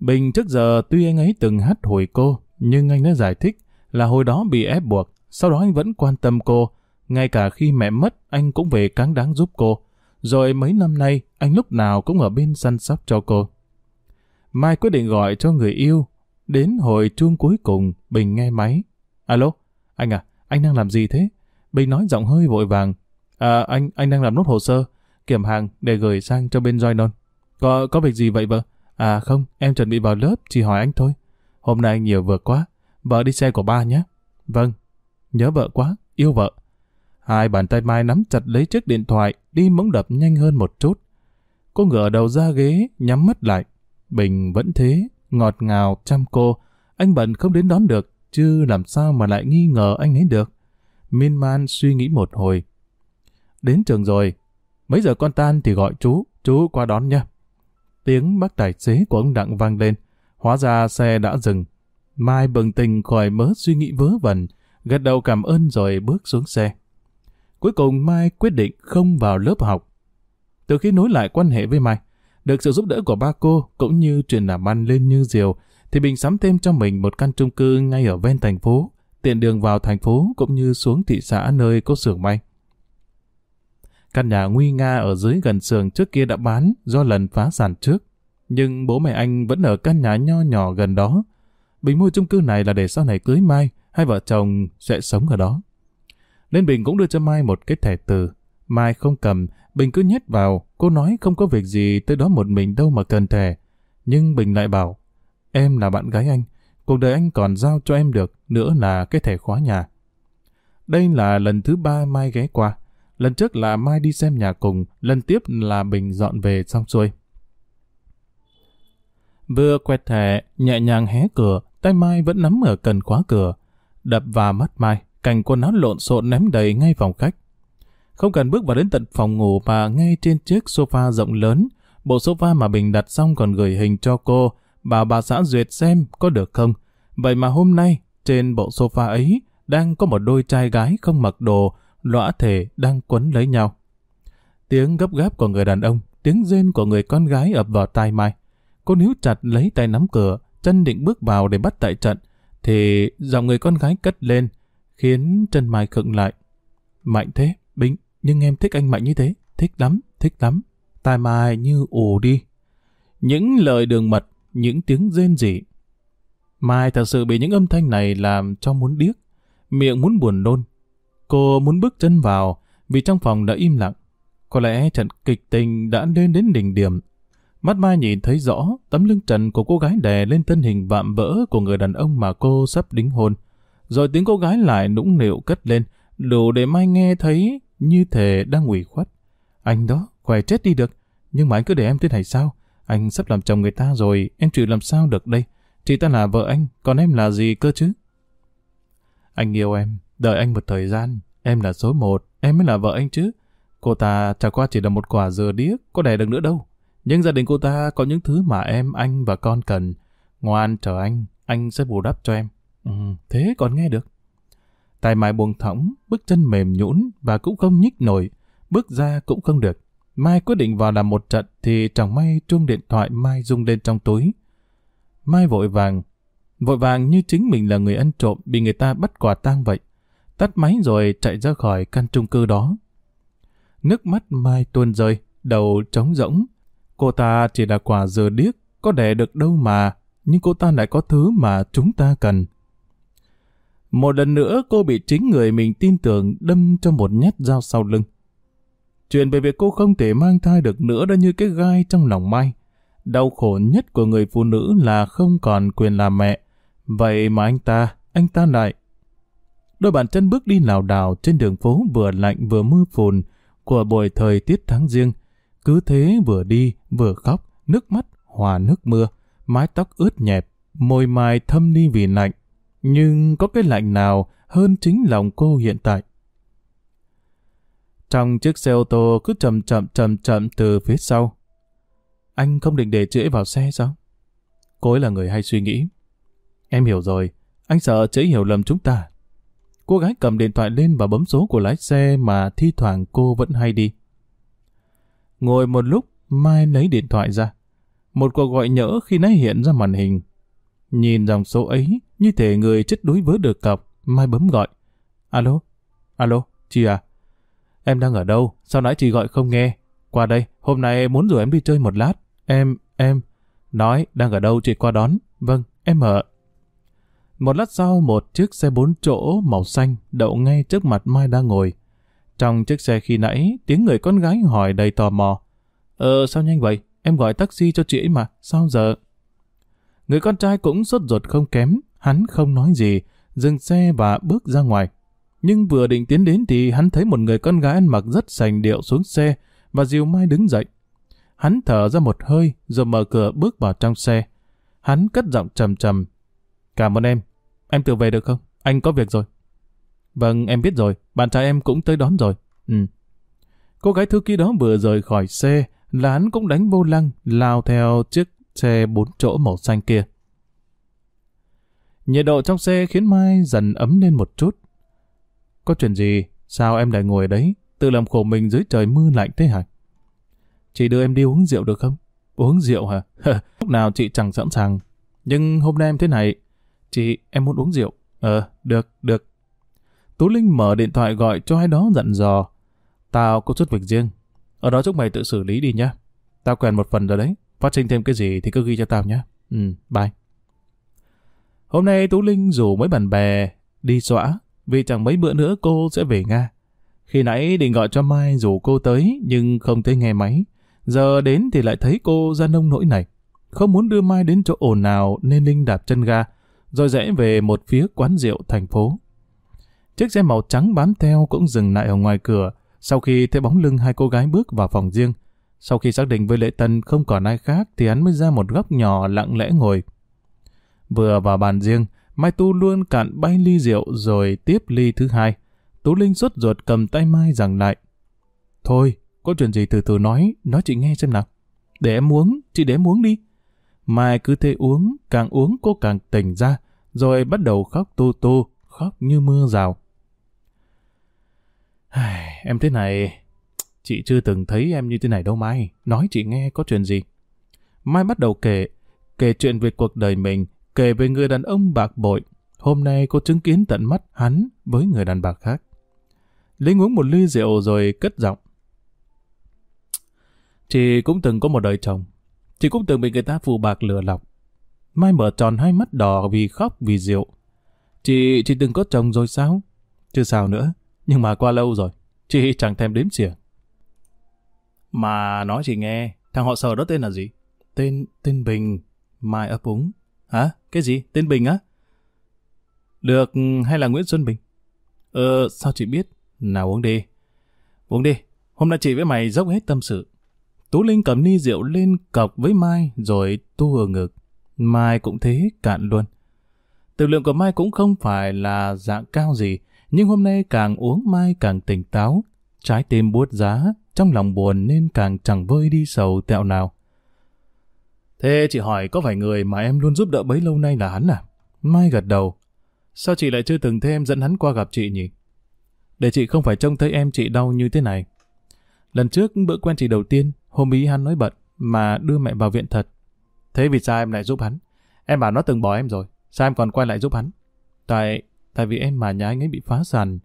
Bình trước giờ tuy anh ấy từng hát hồi cô, nhưng anh đã giải thích là hồi đó bị ép buộc, sau đó anh vẫn quan tâm cô. Ngay cả khi mẹ mất, anh cũng về cáng đáng giúp cô. Rồi mấy năm nay, anh lúc nào cũng ở bên săn sóc cho cô. Mai quyết định gọi cho người yêu. Đến hồi chuông cuối cùng, Bình nghe máy. Alo, anh à, anh đang làm gì thế? Bình nói giọng hơi vội vàng. À, anh anh đang làm nốt hồ sơ, kiểm hàng để gửi sang cho bên Joy Có, có việc gì vậy vợ? À không, em chuẩn bị vào lớp, chỉ hỏi anh thôi. Hôm nay anh nhiều vợ quá, vợ đi xe của ba nhé. Vâng, nhớ vợ quá, yêu vợ. Hai bàn tay Mai nắm chặt lấy chiếc điện thoại, đi móng đập nhanh hơn một chút. Cô ngửa đầu ra ghế, nhắm mắt lại. Bình vẫn thế, ngọt ngào chăm cô. Anh bận không đến đón được, chứ làm sao mà lại nghi ngờ anh ấy được. Miên man suy nghĩ một hồi. Đến trường rồi, mấy giờ con tan thì gọi chú, chú qua đón nha. Tiếng bác tài xế của ông Đặng vang lên. Hóa ra xe đã dừng. Mai bừng tình khỏi mớ suy nghĩ vớ vẩn, gật đầu cảm ơn rồi bước xuống xe. Cuối cùng Mai quyết định không vào lớp học. Từ khi nối lại quan hệ với Mai, được sự giúp đỡ của ba cô cũng như chuyện làm ăn lên như diều, thì Bình sắm thêm cho mình một căn chung cư ngay ở ven thành phố, tiện đường vào thành phố cũng như xuống thị xã nơi có xưởng may. Căn nhà nguy nga ở dưới gần xưởng trước kia đã bán do lần phá sản trước. Nhưng bố mẹ anh vẫn ở căn nhà nho nhỏ gần đó. Bình mua chung cư này là để sau này cưới Mai, hai vợ chồng sẽ sống ở đó. Nên Bình cũng đưa cho Mai một cái thẻ từ. Mai không cầm, Bình cứ nhét vào, cô nói không có việc gì tới đó một mình đâu mà cần thẻ. Nhưng Bình lại bảo, em là bạn gái anh, cuộc đời anh còn giao cho em được, nữa là cái thẻ khóa nhà. Đây là lần thứ ba Mai ghé qua. Lần trước là Mai đi xem nhà cùng, lần tiếp là Bình dọn về xong xuôi. Vừa quẹt thẻ, nhẹ nhàng hé cửa, tay Mai vẫn nắm ở cần khóa cửa. Đập vào mắt Mai, cành quần áo lộn xộn ném đầy ngay phòng khách. Không cần bước vào đến tận phòng ngủ mà ngay trên chiếc sofa rộng lớn, bộ sofa mà Bình đặt xong còn gửi hình cho cô, bảo bà xã duyệt xem có được không. Vậy mà hôm nay, trên bộ sofa ấy, đang có một đôi trai gái không mặc đồ, lõa thể đang quấn lấy nhau. Tiếng gấp gáp của người đàn ông, tiếng rên của người con gái ập vào tai Mai. Cô níu chặt lấy tay nắm cửa, chân định bước vào để bắt tại trận, thì giọng người con gái cất lên. khiến chân Mai khựng lại. Mạnh thế, Bính, nhưng em thích anh Mạnh như thế, thích lắm, thích lắm. Tai Mai như ù đi. Những lời đường mật, những tiếng rên rỉ. Mai thật sự bị những âm thanh này làm cho muốn điếc, miệng muốn buồn nôn. Cô muốn bước chân vào, vì trong phòng đã im lặng. Có lẽ trận kịch tình đã lên đến đỉnh điểm. Mắt Mai nhìn thấy rõ tấm lưng trần của cô gái đè lên thân hình vạm vỡ của người đàn ông mà cô sắp đính hôn. Rồi tiếng cô gái lại nũng nịu cất lên, đủ để Mai nghe thấy như thể đang ủy khuất. Anh đó, khỏe chết đi được. Nhưng mà anh cứ để em thế này sao? Anh sắp làm chồng người ta rồi, em chịu làm sao được đây? Chị ta là vợ anh, còn em là gì cơ chứ? Anh yêu em, đợi anh một thời gian. Em là số một, em mới là vợ anh chứ. Cô ta chả qua chỉ là một quả dừa điếc, có đẻ được nữa đâu. Nhưng gia đình cô ta có những thứ mà em, anh và con cần. Ngoan chờ anh, anh sẽ bù đắp cho em. Ừ, thế còn nghe được. Tài mại buông thõng, bước chân mềm nhũn và cũng không nhích nổi, bước ra cũng không được. Mai quyết định vào làm một trận thì chẳng may chuông điện thoại Mai rung lên trong túi. Mai vội vàng, vội vàng như chính mình là người ăn trộm bị người ta bắt quả tang vậy. Tắt máy rồi chạy ra khỏi căn chung cư đó. Nước mắt Mai tuôn rơi, đầu trống rỗng. Cô ta chỉ là quả dừa điếc, có đẻ được đâu mà, nhưng cô ta lại có thứ mà chúng ta cần. Một lần nữa cô bị chính người mình tin tưởng đâm cho một nhát dao sau lưng. Chuyện về việc cô không thể mang thai được nữa đã như cái gai trong lòng Mai. Đau khổ nhất của người phụ nữ là không còn quyền làm mẹ. Vậy mà anh ta, anh ta lại. Đôi bàn chân bước đi lảo đảo trên đường phố vừa lạnh vừa mưa phùn của buổi thời tiết tháng riêng. Cứ thế vừa đi vừa khóc, nước mắt hòa nước mưa, mái tóc ướt nhẹp, môi mai thâm đi vì lạnh. Nhưng có cái lạnh nào hơn chính lòng cô hiện tại. Trong chiếc xe ô tô cứ chậm chậm chậm chậm từ phía sau. Anh không định để trễ vào xe sao? Cô ấy là người hay suy nghĩ. Em hiểu rồi, anh sợ trễ hiểu lầm chúng ta. Cô gái cầm điện thoại lên và bấm số của lái xe mà thi thoảng cô vẫn hay đi. Ngồi một lúc, Mai lấy điện thoại ra. Một cuộc gọi nhỡ khi nãy hiện ra màn hình. Nhìn dòng số ấy, như thể người chết đuối vớ được cọc, Mai bấm gọi. Alo? Alo? Chị à? Em đang ở đâu? Sao nãy chị gọi không nghe? Qua đây, hôm nay muốn rủ em đi chơi một lát. Em, em... Nói, đang ở đâu chị qua đón? Vâng, em ở. Một lát sau, một chiếc xe bốn chỗ màu xanh đậu ngay trước mặt Mai đang ngồi. Trong chiếc xe khi nãy, tiếng người con gái hỏi đầy tò mò. Ờ, sao nhanh vậy? Em gọi taxi cho chị ấy mà, sao giờ? Người con trai cũng sốt ruột không kém, hắn không nói gì, dừng xe và bước ra ngoài. Nhưng vừa định tiến đến thì hắn thấy một người con gái ăn mặc rất sành điệu xuống xe và dìu Mai đứng dậy. Hắn thở ra một hơi rồi mở cửa bước vào trong xe. Hắn cất giọng trầm trầm. Cảm ơn em. Em tự về được không? Anh có việc rồi. Vâng, em biết rồi. Bạn trai em cũng tới đón rồi. Ừ. Cô gái thư ký đó vừa rời khỏi xe là hắn cũng đánh vô lăng lao theo chiếc xe bốn chỗ màu xanh kia. Nhiệt độ trong xe khiến Mai dần ấm lên một chút. Có chuyện gì? Sao em lại ngồi đấy? Tự làm khổ mình dưới trời mưa lạnh thế hả? Chị đưa em đi uống rượu được không? Uống rượu hả? Lúc nào chị chẳng sẵn sàng. Nhưng hôm nay em thế này. Chị, em muốn uống rượu. Ờ, được, được. Tú Linh mở điện thoại gọi cho ai đó dặn dò. Tao có chút việc riêng. Ở đó chúc mày tự xử lý đi nhá. Tao quen một phần rồi đấy. Phát sinh thêm cái gì thì cứ ghi cho tao nhá. Ừ, bye. Hôm nay Tú Linh rủ mấy bạn bè đi xóa vì chẳng mấy bữa nữa cô sẽ về Nga. Khi nãy định gọi cho Mai rủ cô tới nhưng không thấy nghe máy. Giờ đến thì lại thấy cô ra nông nỗi này. Không muốn đưa Mai đến chỗ ồn nào nên Linh đạp chân ga rồi rẽ về một phía quán rượu thành phố. Chiếc xe màu trắng bám theo cũng dừng lại ở ngoài cửa sau khi thấy bóng lưng hai cô gái bước vào phòng riêng. Sau khi xác định với Lệ Tân không còn ai khác thì hắn mới ra một góc nhỏ lặng lẽ ngồi. Vừa vào bàn riêng, Mai Tu luôn cạn bay ly rượu rồi tiếp ly thứ hai. Tú Linh sốt ruột cầm tay Mai rằng lại. Thôi, có chuyện gì từ từ nói, nói chị nghe xem nào. Để em uống, chị để em uống đi. Mai cứ thế uống, càng uống cô càng tỉnh ra, rồi bắt đầu khóc tu tu, khóc như mưa rào. em thế này, chị chưa từng thấy em như thế này đâu Mai, nói chị nghe có chuyện gì. Mai bắt đầu kể, kể chuyện về cuộc đời mình, kể về người đàn ông bạc bội, hôm nay cô chứng kiến tận mắt hắn với người đàn bà khác. Linh uống một ly rượu rồi cất giọng. Chị cũng từng có một đời chồng. Chị cũng từng bị người ta phù bạc lừa lọc. Mai mở tròn hai mắt đỏ vì khóc vì rượu. Chị, chị từng có chồng rồi sao? Chứ sao nữa. Nhưng mà qua lâu rồi. Chị chẳng thèm đếm xỉa. Mà nói chị nghe, thằng họ sở đó tên là gì? Tên, tên Bình. Mai ấp úng. Hả? Cái gì? Tên Bình á? Được hay là Nguyễn Xuân Bình? Ờ, sao chị biết? Nào uống đi. Uống đi. Hôm nay chị với mày dốc hết tâm sự. Tú Linh cầm ly rượu lên cọc với Mai rồi tu ở ngực. Mai cũng thế cạn luôn. Tự lượng của Mai cũng không phải là dạng cao gì, nhưng hôm nay càng uống Mai càng tỉnh táo. Trái tim buốt giá, trong lòng buồn nên càng chẳng vơi đi sầu tẹo nào. Thế chị hỏi có phải người mà em luôn giúp đỡ bấy lâu nay là hắn à? Mai gật đầu. Sao chị lại chưa từng thấy em dẫn hắn qua gặp chị nhỉ? Để chị không phải trông thấy em chị đau như thế này. Lần trước bữa quen chị đầu tiên, hôm ý hắn nói bận, mà đưa mẹ vào viện thật. Thế vì sao em lại giúp hắn? Em bảo nó từng bỏ em rồi, sao em còn quay lại giúp hắn? Tại, tại vì em mà nhà anh ấy bị phá sản.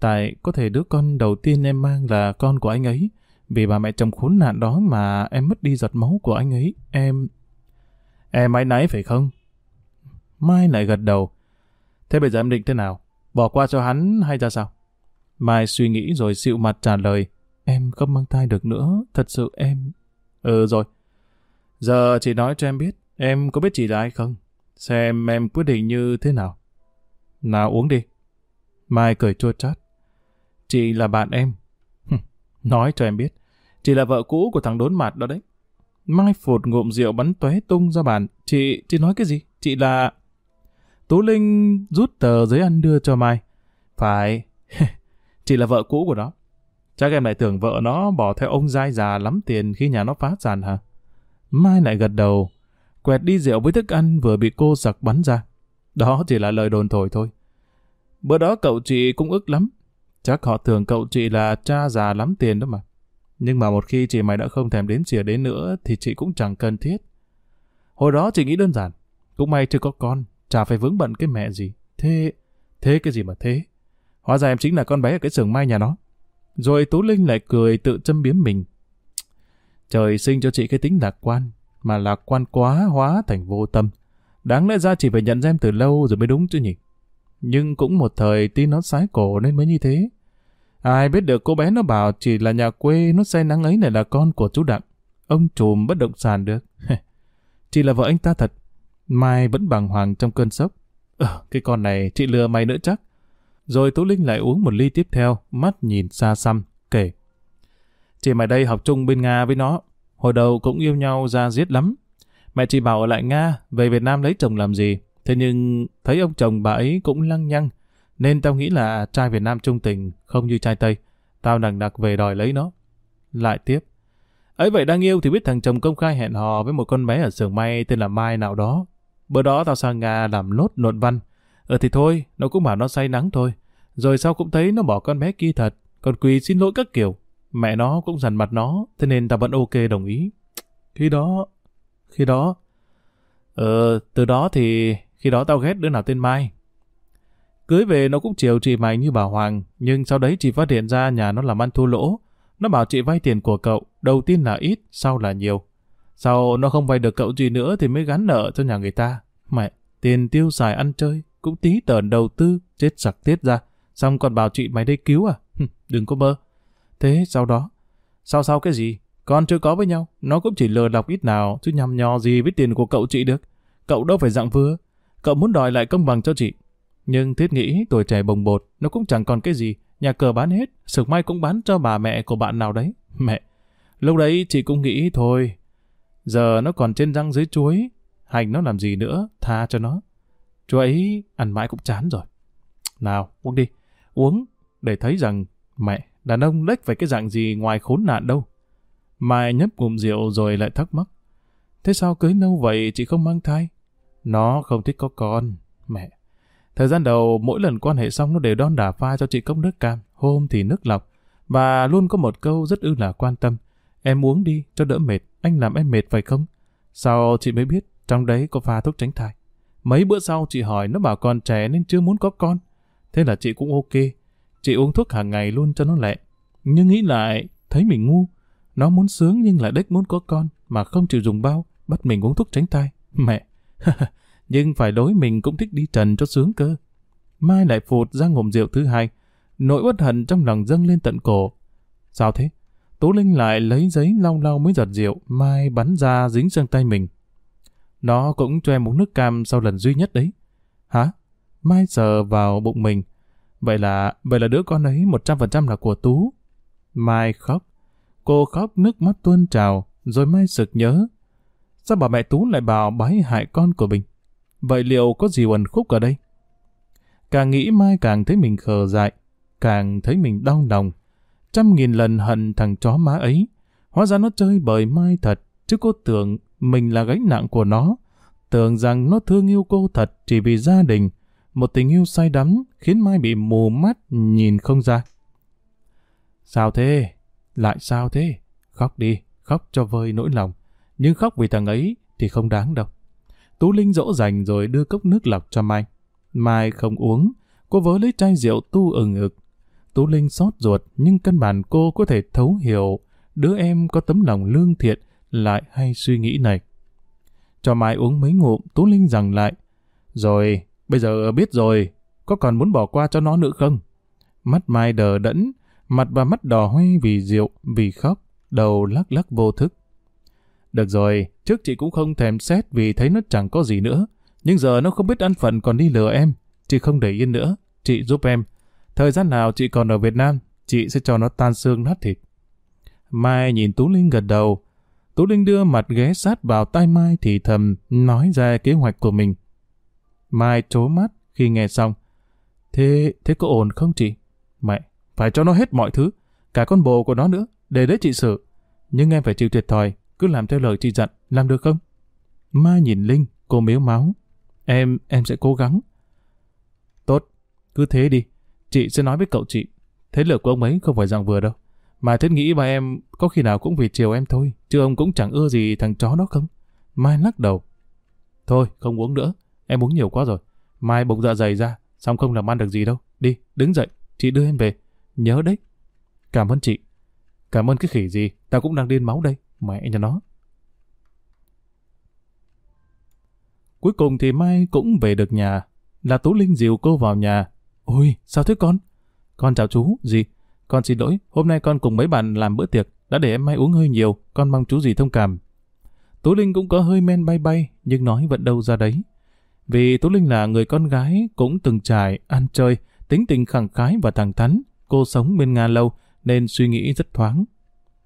Tại có thể đứa con đầu tiên em mang là con của anh ấy. Vì bà mẹ chồng khốn nạn đó mà em mất đi giọt máu của anh ấy. Em... Em ấy nấy phải không? Mai lại gật đầu. Thế bây giờ em định thế nào? Bỏ qua cho hắn hay ra sao? Mai suy nghĩ rồi xịu mặt trả lời. Em không mang thai được nữa, thật sự em... Ừ rồi. Giờ chị nói cho em biết, em có biết chị là ai không? Xem em quyết định như thế nào. Nào uống đi. Mai cười chua chát. Chị là bạn em. nói cho em biết, chị là vợ cũ của thằng đốn mặt đó đấy. Mai phụt ngụm rượu bắn tóe tung ra bàn. Chị, chị nói cái gì? Chị là... Tú Linh rút tờ giấy ăn đưa cho Mai. Phải, chị là vợ cũ của nó. Chắc em lại tưởng vợ nó bỏ theo ông dai già lắm tiền khi nhà nó phá sản hả? Mai lại gật đầu, quẹt đi rượu với thức ăn vừa bị cô giặc bắn ra. Đó chỉ là lời đồn thổi thôi. Bữa đó cậu chị cũng ức lắm. Chắc họ tưởng cậu chị là cha già lắm tiền đó mà. Nhưng mà một khi chị mày đã không thèm đến chìa đến nữa thì chị cũng chẳng cần thiết. Hồi đó chị nghĩ đơn giản. Cũng may chưa có con, chả phải vướng bận cái mẹ gì. Thế, thế cái gì mà thế? Hóa ra em chính là con bé ở cái xưởng mai nhà nó. Rồi Tú Linh lại cười tự châm biếm mình. Trời sinh cho chị cái tính lạc quan, mà lạc quan quá hóa thành vô tâm. Đáng lẽ ra chị phải nhận ra em từ lâu rồi mới đúng chứ nhỉ? Nhưng cũng một thời tin nó sái cổ nên mới như thế. Ai biết được cô bé nó bảo chỉ là nhà quê nó say nắng ấy này là con của chú Đặng. Ông trùm bất động sản được. chỉ là vợ anh ta thật. Mai vẫn bàng hoàng trong cơn sốc. Ờ, cái con này chị lừa mày nữa chắc. Rồi Tú Linh lại uống một ly tiếp theo, mắt nhìn xa xăm, kể. Chị mày đây học chung bên Nga với nó. Hồi đầu cũng yêu nhau ra giết lắm. Mẹ chị bảo ở lại Nga, về Việt Nam lấy chồng làm gì. Thế nhưng thấy ông chồng bà ấy cũng lăng nhăng. Nên tao nghĩ là trai Việt Nam trung tình, không như trai Tây. Tao nặng nặc về đòi lấy nó. Lại tiếp. ấy vậy đang yêu thì biết thằng chồng công khai hẹn hò với một con bé ở xưởng may tên là Mai nào đó. Bữa đó tao sang Nga làm lốt luận văn. Ờ thì thôi, nó cũng bảo nó say nắng thôi. Rồi sau cũng thấy nó bỏ con bé kia thật, còn quỳ xin lỗi các kiểu. Mẹ nó cũng dằn mặt nó, thế nên tao vẫn ok đồng ý. Khi đó... Khi đó... Ờ, từ đó thì... Khi đó tao ghét đứa nào tên Mai. Cưới về nó cũng chiều chị mày như bà Hoàng, nhưng sau đấy chị phát hiện ra nhà nó làm ăn thua lỗ. Nó bảo chị vay tiền của cậu, đầu tiên là ít, sau là nhiều. Sau nó không vay được cậu gì nữa thì mới gắn nợ cho nhà người ta. Mẹ, tiền tiêu xài ăn chơi, cũng tí tờn đầu tư, chết sặc tiết ra. Xong còn bảo chị mày đây cứu à? Đừng có mơ. Thế sau đó? Sau sau cái gì? Con chưa có với nhau. Nó cũng chỉ lừa lọc ít nào, chứ nhằm nhò gì với tiền của cậu chị được. Cậu đâu phải dạng vừa. Cậu muốn đòi lại công bằng cho chị. Nhưng thiết nghĩ tuổi trẻ bồng bột, nó cũng chẳng còn cái gì. Nhà cờ bán hết, sực may cũng bán cho bà mẹ của bạn nào đấy. Mẹ, lúc đấy chị cũng nghĩ thôi. Giờ nó còn trên răng dưới chuối. Hành nó làm gì nữa, tha cho nó. Chú ấy ăn mãi cũng chán rồi. Nào, uống đi. Uống để thấy rằng mẹ, đàn ông lếch phải cái dạng gì ngoài khốn nạn đâu. Mai nhấp ngụm rượu rồi lại thắc mắc. Thế sao cưới lâu vậy chị không mang thai? Nó không thích có con. Mẹ. Thời gian đầu mỗi lần quan hệ xong nó đều đon đả pha cho chị cốc nước cam, hôm thì nước lọc. Và luôn có một câu rất ư là quan tâm. Em uống đi cho đỡ mệt, anh làm em mệt phải không? Sau chị mới biết trong đấy có pha thuốc tránh thai. Mấy bữa sau chị hỏi nó bảo còn trẻ nên chưa muốn có con. Thế là chị cũng ok. Chị uống thuốc hàng ngày luôn cho nó lẹ. Nhưng nghĩ lại, thấy mình ngu. Nó muốn sướng nhưng lại đếch muốn có con, mà không chịu dùng bao, bắt mình uống thuốc tránh thai Mẹ, nhưng phải đối mình cũng thích đi trần cho sướng cơ. Mai lại phụt ra ngụm rượu thứ hai. Nỗi uất hận trong lòng dâng lên tận cổ. Sao thế? Tú Linh lại lấy giấy lau lau mấy giọt rượu, Mai bắn ra dính sang tay mình. Nó cũng cho em uống nước cam sau lần duy nhất đấy. Hả? Mai sờ vào bụng mình. Vậy là, vậy là đứa con ấy 100% là của Tú. Mai khóc. Cô khóc nước mắt tuôn trào, rồi Mai sực nhớ. Sao bà mẹ Tú lại bảo bái hại con của mình? Vậy liệu có gì quần khúc ở đây? Càng nghĩ Mai càng thấy mình khờ dại, càng thấy mình đau lòng. Trăm nghìn lần hận thằng chó má ấy. Hóa ra nó chơi bời Mai thật, chứ cô tưởng mình là gánh nặng của nó. Tưởng rằng nó thương yêu cô thật chỉ vì gia đình. Một tình yêu say đắm khiến Mai bị mù mắt nhìn không ra. Sao thế? Lại sao thế? Khóc đi, khóc cho vơi nỗi lòng. Nhưng khóc vì thằng ấy thì không đáng đâu. Tú Linh dỗ dành rồi đưa cốc nước lọc cho Mai. Mai không uống, cô vớ lấy chai rượu tu ừng ực. Tú Linh xót ruột nhưng căn bản cô có thể thấu hiểu đứa em có tấm lòng lương thiện lại hay suy nghĩ này. Cho Mai uống mấy ngụm, Tú Linh rằng lại. Rồi, bây giờ biết rồi, có còn muốn bỏ qua cho nó nữa không? Mắt Mai đờ đẫn, mặt và mắt đỏ hoe vì rượu, vì khóc, đầu lắc lắc vô thức. Được rồi, trước chị cũng không thèm xét vì thấy nó chẳng có gì nữa. Nhưng giờ nó không biết ăn phận còn đi lừa em. Chị không để yên nữa. Chị giúp em. Thời gian nào chị còn ở Việt Nam, chị sẽ cho nó tan xương nát thịt. Mai nhìn Tú Linh gật đầu. Tú Linh đưa mặt ghé sát vào tai Mai thì thầm nói ra kế hoạch của mình. Mai trố mắt khi nghe xong. Thế, thế có ổn không chị? Mẹ, phải cho nó hết mọi thứ. Cả con bồ của nó nữa, để đấy chị xử. Nhưng em phải chịu thiệt thòi, cứ làm theo lời chị dặn, làm được không? Mai nhìn Linh, cô mếu máu. Em, em sẽ cố gắng. Tốt, cứ thế đi. Chị sẽ nói với cậu chị. Thế lực của ông ấy không phải dạng vừa đâu. Mà thiết nghĩ bà em có khi nào cũng vì chiều em thôi. Chứ ông cũng chẳng ưa gì thằng chó đó không? Mai lắc đầu. Thôi, không uống nữa. Em uống nhiều quá rồi. Mai bụng dạ dày ra. Xong không làm ăn được gì đâu. Đi, đứng dậy. Chị đưa em về. Nhớ đấy. Cảm ơn chị. Cảm ơn cái khỉ gì. Tao cũng đang điên máu đây. Mẹ nhà nó. Cuối cùng thì Mai cũng về được nhà. Là Tú Linh dìu cô vào nhà. Ôi, sao thế con? Con chào chú, gì? Con xin lỗi, hôm nay con cùng mấy bạn làm bữa tiệc, đã để em Mai uống hơi nhiều, con mong chú gì thông cảm. Tú Linh cũng có hơi men bay bay, nhưng nói vẫn đâu ra đấy. Vì Tú Linh là người con gái cũng từng trải, ăn chơi, tính tình khẳng khái và thẳng thắn. Cô sống bên Nga lâu nên suy nghĩ rất thoáng.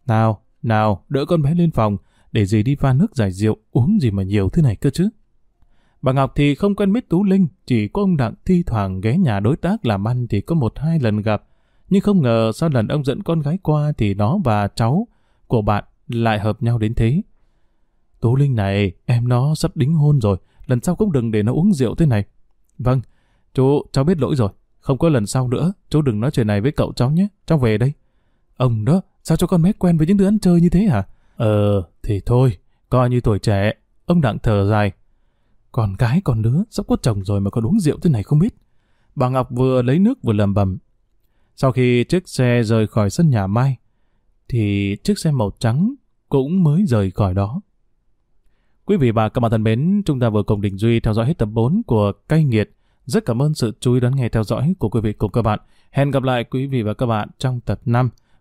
Nào, nào, đỡ con bé lên phòng, để gì đi pha nước giải rượu, uống gì mà nhiều thế này cơ chứ. Bà Ngọc thì không quen biết Tú Linh, chỉ có ông Đặng thi thoảng ghé nhà đối tác làm ăn thì có một hai lần gặp. Nhưng không ngờ sau lần ông dẫn con gái qua thì nó và cháu của bạn lại hợp nhau đến thế. Tú Linh này, em nó sắp đính hôn rồi, lần sau cũng đừng để nó uống rượu thế này. Vâng, chú, cháu biết lỗi rồi, không có lần sau nữa, chú đừng nói chuyện này với cậu cháu nhé, cháu về đây. Ông đó, sao cho con bé quen với những đứa ăn chơi như thế hả? Ờ, thì thôi, coi như tuổi trẻ. Ông Đặng thở dài. Còn gái còn đứa, sắp có chồng rồi mà còn uống rượu thế này không biết. Bà Ngọc vừa lấy nước vừa lầm bầm. Sau khi chiếc xe rời khỏi sân nhà Mai, thì chiếc xe màu trắng cũng mới rời khỏi đó. Quý vị và các bạn thân mến, chúng ta vừa cùng Đình Duy theo dõi hết tập 4 của Cay Nghiệt. Rất cảm ơn sự chú ý đón nghe theo dõi của quý vị cùng các bạn. Hẹn gặp lại quý vị và các bạn trong tập 5.